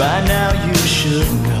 By now you should know.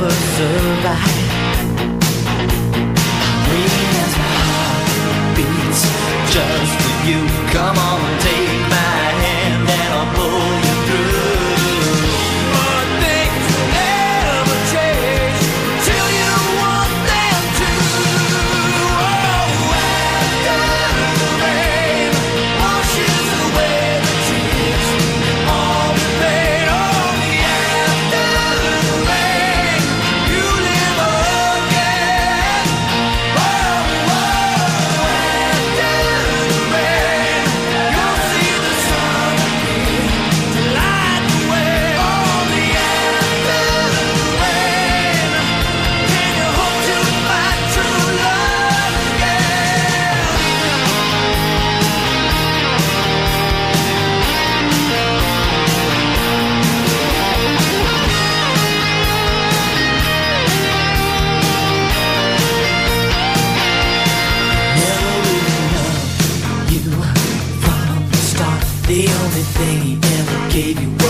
never survive. Ring as my heart beats just for you. Come on. everything never gave you